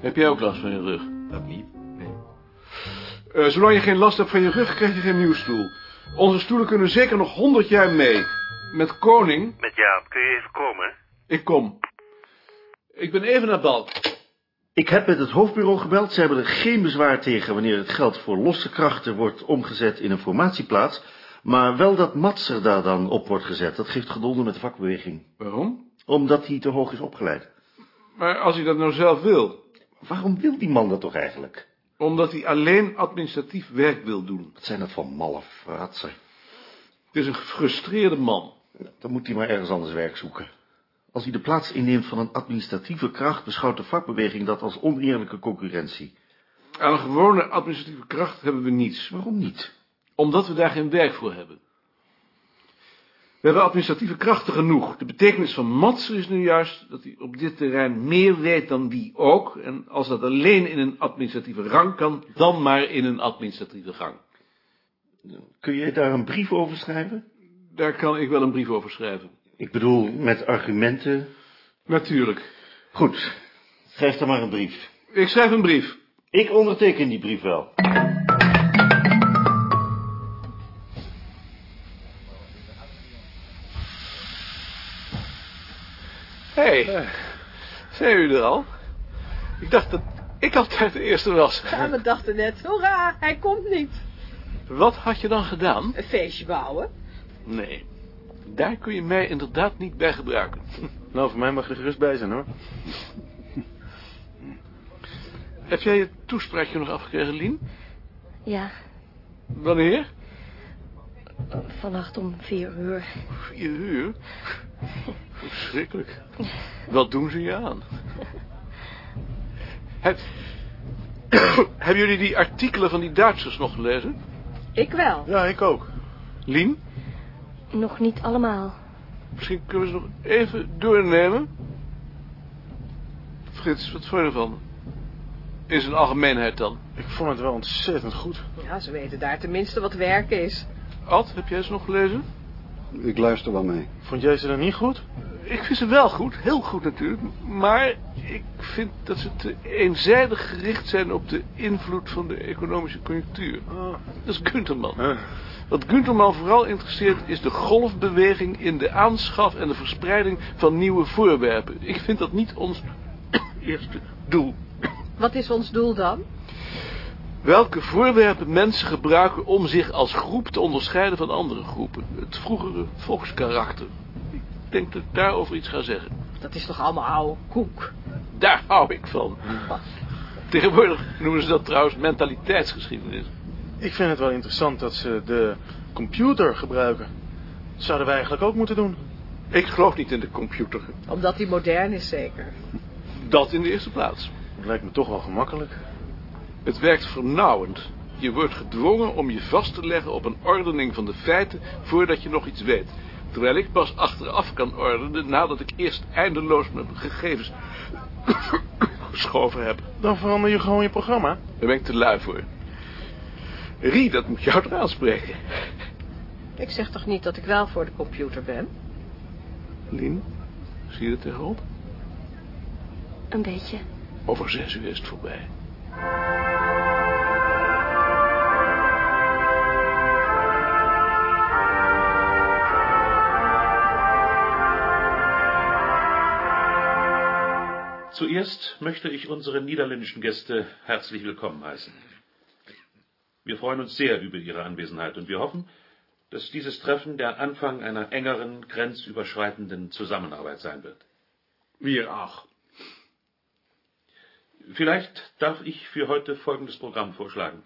Heb jij ook last van je rug? Dat niet. Nee. Eh, zolang je geen last hebt van je rug, krijg je geen nieuwe stoel. Onze stoelen kunnen zeker nog honderd jaar mee. Met koning... Met Jaap, kun je even komen? Ik kom. Ik ben even naar Balk. Ik heb met het hoofdbureau gebeld. Ze hebben er geen bezwaar tegen wanneer het geld voor losse krachten wordt omgezet in een formatieplaats. Maar wel dat Mats er daar dan op wordt gezet. Dat geeft gedonder met de vakbeweging. Waarom? Omdat hij te hoog is opgeleid. Maar als hij dat nou zelf wil. Waarom wil die man dat toch eigenlijk? Omdat hij alleen administratief werk wil doen. Wat zijn dat voor malle fratsen? Het is een gefrustreerde man. Dan moet hij maar ergens anders werk zoeken. Als hij de plaats inneemt van een administratieve kracht, beschouwt de vakbeweging dat als oneerlijke concurrentie. Aan een gewone administratieve kracht hebben we niets. Waarom niet? Omdat we daar geen werk voor hebben. We hebben administratieve krachten genoeg. De betekenis van Matser is nu juist dat hij op dit terrein meer weet dan wie ook. En als dat alleen in een administratieve rang kan, dan maar in een administratieve gang. Kun je daar een brief over schrijven? Daar kan ik wel een brief over schrijven. Ik bedoel, met argumenten. Natuurlijk. Goed, schrijf dan maar een brief. Ik schrijf een brief. Ik onderteken die brief wel. Hé, hey, zijn jullie er al? Ik dacht dat ik altijd de eerste was. Ja, we dachten net, hoera, hij komt niet. Wat had je dan gedaan? Een feestje bouwen. Nee, daar kun je mij inderdaad niet bij gebruiken. Nou, voor mij mag je er gerust bij zijn, hoor. Heb jij je toespraakje nog afgekregen, Lien? Ja, Wanneer? Vannacht om vier uur. Vier uur? Verschrikkelijk. Wat doen ze je aan? Heb... Hebben jullie die artikelen van die Duitsers nog gelezen? Ik wel. Ja, ik ook. Lien? Nog niet allemaal. Misschien kunnen we ze nog even doornemen? Frits, wat vond je ervan? In zijn algemeenheid dan. Ik vond het wel ontzettend goed. Ja, ze weten daar tenminste wat werken is. Ad, heb jij ze nog gelezen? Ik luister wel mee. Vond jij ze dan niet goed? Ik vind ze wel goed, heel goed natuurlijk. Maar ik vind dat ze te eenzijdig gericht zijn op de invloed van de economische conjunctuur. Oh. Dat is Gunterman. Eh, Wat Gunterman vooral interesseert is de golfbeweging in de aanschaf en de verspreiding van nieuwe voorwerpen. Ik vind dat niet ons eerste doel. Wat is ons doel dan? Welke voorwerpen mensen gebruiken om zich als groep te onderscheiden van andere groepen. Het vroegere volkskarakter. Ik denk dat ik daarover iets ga zeggen. Dat is toch allemaal oude koek. Daar hou ik van. Tegenwoordig noemen ze dat trouwens mentaliteitsgeschiedenis. ik vind het wel interessant dat ze de computer gebruiken. Dat zouden wij eigenlijk ook moeten doen. Ik geloof niet in de computer. Omdat die modern is zeker. Dat in de eerste plaats. Dat lijkt me toch wel gemakkelijk. Het werkt vernauwend. Je wordt gedwongen om je vast te leggen op een ordening van de feiten voordat je nog iets weet. Terwijl ik pas achteraf kan ordenen nadat ik eerst eindeloos mijn gegevens geschoven heb. Dan verander je gewoon je programma. Daar ben ik te lui voor. Rie, dat moet jou toch aanspreken. Ik zeg toch niet dat ik wel voor de computer ben? Lien, zie je er tegenop? Een beetje. Over zes uur is het voorbij. Zuerst möchte ich unsere niederländischen Gäste herzlich willkommen heißen. Wir freuen uns sehr über Ihre Anwesenheit und wir hoffen, dass dieses Treffen der Anfang einer engeren, grenzüberschreitenden Zusammenarbeit sein wird. Wir auch. Vielleicht darf ich für heute folgendes Programm vorschlagen.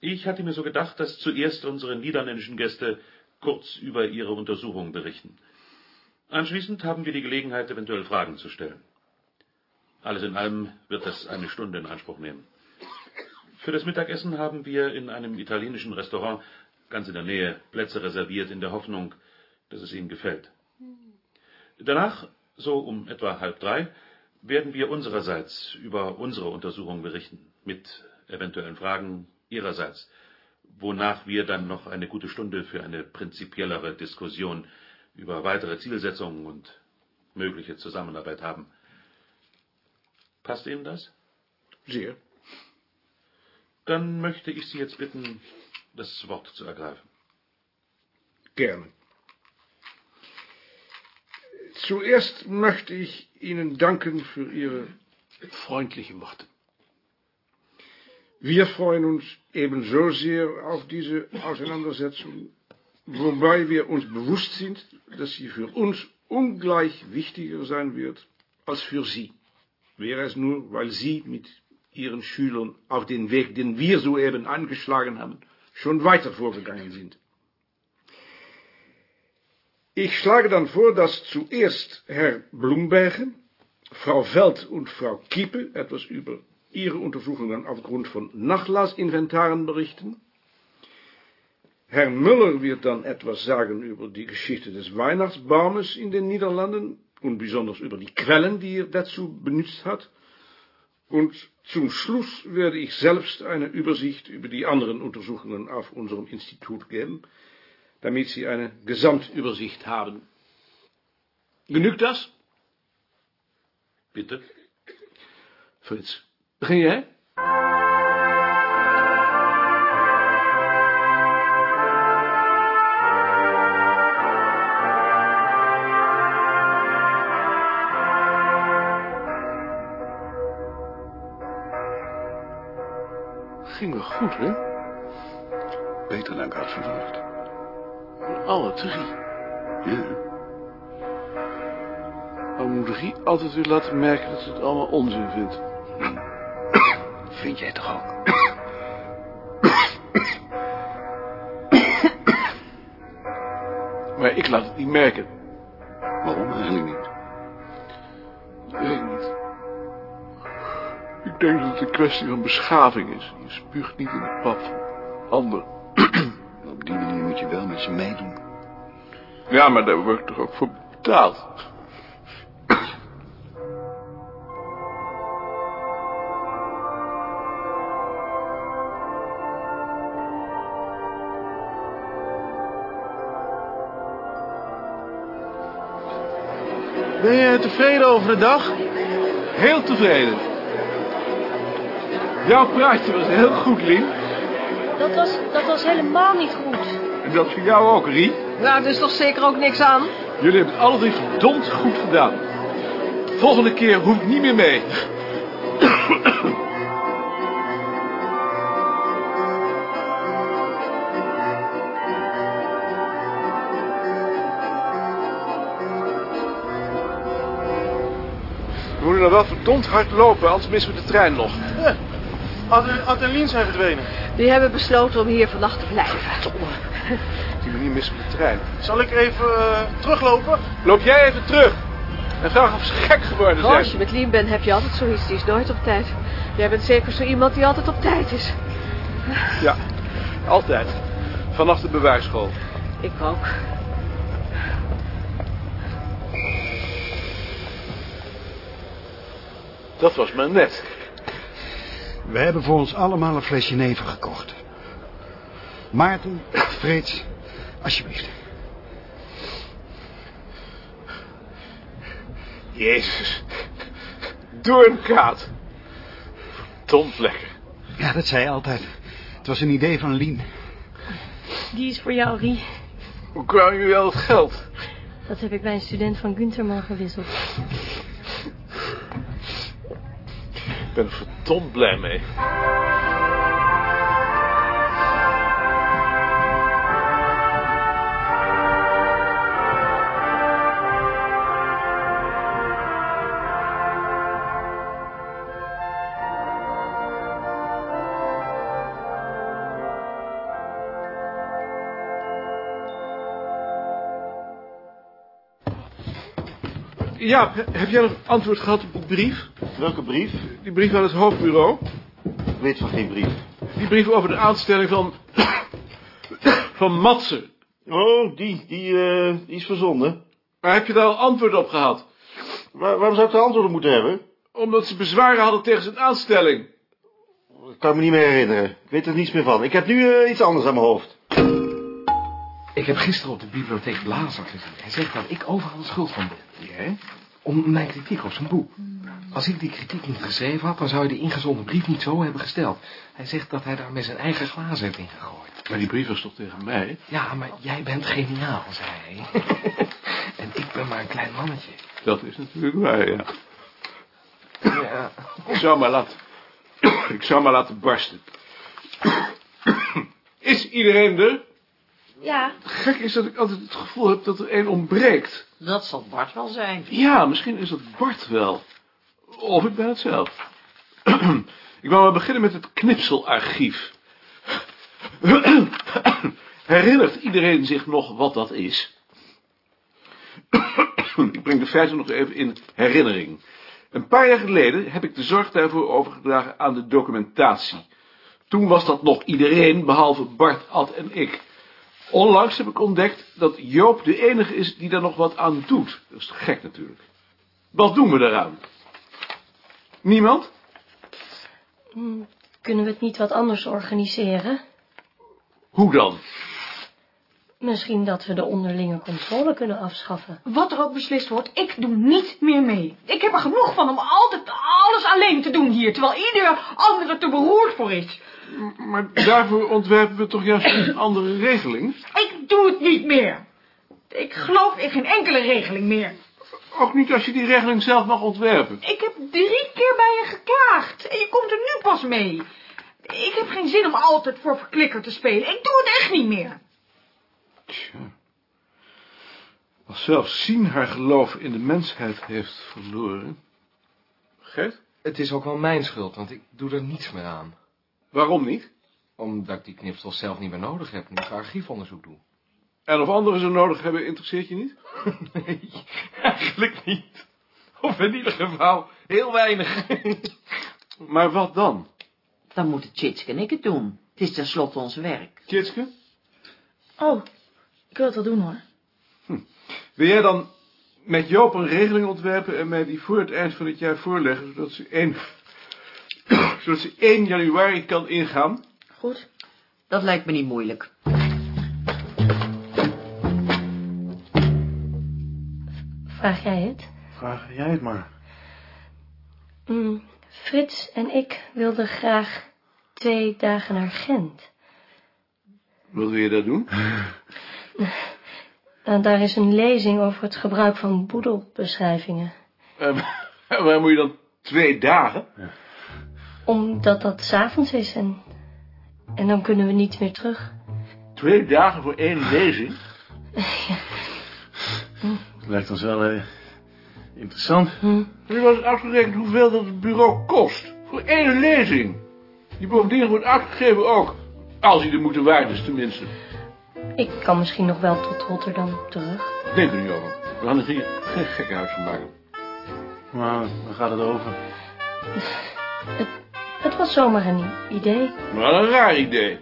Ich hatte mir so gedacht, dass zuerst unsere niederländischen Gäste kurz über ihre Untersuchung berichten. Anschließend haben wir die Gelegenheit, eventuell Fragen zu stellen. Alles in allem wird das eine Stunde in Anspruch nehmen. Für das Mittagessen haben wir in einem italienischen Restaurant ganz in der Nähe Plätze reserviert, in der Hoffnung, dass es Ihnen gefällt. Danach, so um etwa halb drei, werden wir unsererseits über unsere Untersuchung berichten, mit eventuellen Fragen Ihrerseits, wonach wir dann noch eine gute Stunde für eine prinzipiellere Diskussion über weitere Zielsetzungen und mögliche Zusammenarbeit haben. Passt Ihnen das? Zeer. Dann möchte ich Sie jetzt bitten, das Wort zu ergreifen. Gerne. Zuerst möchte ich Ihnen danken für Ihre freundlichen Worte. Wir freuen uns ebenso sehr auf diese Auseinandersetzung, wobei wir uns bewusst sind, dass sie für uns ungleich wichtiger sein wird als für Sie. Wäre es nur, weil Sie mit Ihren Schülern auf den Weg, den wir soeben angeschlagen haben, schon weiter vorgegangen sind. Ich schlage dann vor, dass zuerst Herr Blumbergen, Frau Veld und Frau Kiepe etwas über ihre Untersuchungen aufgrund von Nachlassinventaren berichten. Herr Müller wird dann etwas sagen über die Geschichte des Weihnachtsbaumes in den Niederlanden und besonders über die Quellen, die er dazu benutzt hat. Und zum Schluss werde ich selbst eine Übersicht über die anderen Untersuchungen auf unserem Institut geben, damit Sie eine Gesamtübersicht haben. Genügt das? Bitte? Fritz, begin jij? Ging wel goed, hè? Beter dan ik had verwacht. Alle drie. Ja. Maar moet Rie altijd weer laten merken dat ze het allemaal onzin vindt. Vind jij toch ook? Maar ik laat het niet merken. Waarom eigenlijk niet? Dat weet ik niet. Ik denk dat het een kwestie van beschaving is. Je spuugt niet in de pap van ander. Op die manier moet je wel met ze meedoen. Ja, maar daar word ik toch ook voor betaald. Ben je tevreden over de dag? Heel tevreden. Jouw praatje was heel goed, Lien. Dat was, dat was helemaal niet goed. En dat voor jou ook, Rie. Nou, er is toch zeker ook niks aan? Jullie hebben het alle drie verdomd goed gedaan. Volgende keer hoef ik niet meer mee. We moeten nog wel verdomd hard lopen, anders missen we de trein nog. Ad, en Lien zijn verdwenen. Die hebben besloten om hier vannacht te blijven. Op die manier missen we de trein. Zal ik even eh, teruglopen? Loop jij even terug. En vraag of ze gek geworden Oh, als je zijn. met Lien bent, heb je altijd zoiets. Die is nooit op tijd. Jij bent zeker zo iemand die altijd op tijd is. Ja, altijd. Vanaf de bewaarschool. Ik ook. Dat was maar net. We hebben voor ons allemaal een flesje neven gekocht. Maarten, Frits, alsjeblieft. Jezus. Doornkaat. Verdomd lekker. Ja, dat zei hij altijd. Het was een idee van Lien. Die is voor jou, Rie. Hoe kwam jullie al het geld? Dat heb ik bij een student van Gunterman gewisseld. Ik ben verdomd blij mee. Ja, heb jij nog antwoord gehad op die brief? Welke brief? Die brief aan het hoofdbureau? Ik weet van geen brief. Die brief over de aanstelling van... van Matsen. Oh, die, die, eh, die is verzonden. Maar heb je daar al antwoord op gehad? Waar, waarom zou ik er antwoord op moeten hebben? Omdat ze bezwaren hadden tegen zijn aanstelling. Dat kan ik me niet meer herinneren. Ik weet er niets meer van. Ik heb nu eh, iets anders aan mijn hoofd. Ik heb gisteren op de bibliotheek Blazer gezien. Hij zegt dat ik overal de schuld van ben. Ja? Om mijn kritiek op zijn boek. Als ik die kritiek niet geschreven had, dan zou je de ingezonden brief niet zo hebben gesteld. Hij zegt dat hij daar met zijn eigen glazen heeft ingegooid. Maar die brief was toch tegen mij? Ja, maar jij bent geniaal, zei hij. en ik ben maar een klein mannetje. Dat is natuurlijk waar, ja. Ja. Ik zou maar laten... Ik zou maar laten barsten. Is iedereen er? Ja, Gek is dat ik altijd het gevoel heb dat er één ontbreekt. Dat zal Bart wel zijn. Ja, misschien is dat Bart wel. Of ik ben het zelf. ik wou maar beginnen met het knipselarchief. Herinnert iedereen zich nog wat dat is? ik breng de feiten nog even in herinnering. Een paar jaar geleden heb ik de zorg daarvoor overgedragen aan de documentatie. Toen was dat nog iedereen, behalve Bart, Ad en ik. Onlangs heb ik ontdekt dat Joop de enige is die daar nog wat aan doet. Dat is gek natuurlijk. Wat doen we daaraan? Niemand? Hm, Kunnen we het niet wat anders organiseren? Hoe dan? Misschien dat we de onderlinge controle kunnen afschaffen. Wat er ook beslist wordt, ik doe niet meer mee. Ik heb er genoeg van om altijd alles alleen te doen hier, terwijl ieder ander er te beroerd voor is. Maar daarvoor ontwerpen we toch juist een andere regeling? Ik doe het niet meer. Ik geloof in geen enkele regeling meer. Ook niet als je die regeling zelf mag ontwerpen. Ik heb drie keer bij je geklaagd en je komt er nu pas mee. Ik heb geen zin om altijd voor verklikker te spelen. Ik doe het echt niet meer. Tja. Als zelfs Sien haar geloof in de mensheid heeft verloren. Gert? Het is ook wel mijn schuld, want ik doe er niets meer aan. Waarom niet? Omdat ik die knipsel zelf niet meer nodig heb, nu ik archiefonderzoek doe. En of anderen ze nodig hebben, interesseert je niet? Nee, eigenlijk niet. Of in ieder geval heel weinig. Maar wat dan? Dan moeten Tjitske en ik het doen. Het is tenslotte ons werk. Tjitske? Oh, ik wil het wel doen hoor. Wil jij dan met Joop een regeling ontwerpen en mij die voor het eind van het jaar voorleggen, zodat ze 1, zodat ze 1 januari kan ingaan? Goed. Dat lijkt me niet moeilijk. Vraag jij het? Vraag jij het maar. Hm, Frits en ik wilden graag twee dagen naar Gent. Wat wil je daar doen? Nou, daar is een lezing over het gebruik van boedelbeschrijvingen. En waar moet je dan twee dagen? Omdat dat s'avonds is en, en dan kunnen we niet meer terug. Twee dagen voor één lezing? Lijkt ons wel eh, interessant. Hm. Heb je wel eens uitgerekend hoeveel dat het bureau kost? Voor één lezing. Die bovendien wordt uitgegeven ook. Als hij de moeite waard is, tenminste. Ik kan misschien nog wel tot Rotterdam terug. Denk er niet over. We gaan er hier geen gekkenhuis van maken. Maar waar gaat het over? Het was zomaar een idee. Maar een raar idee.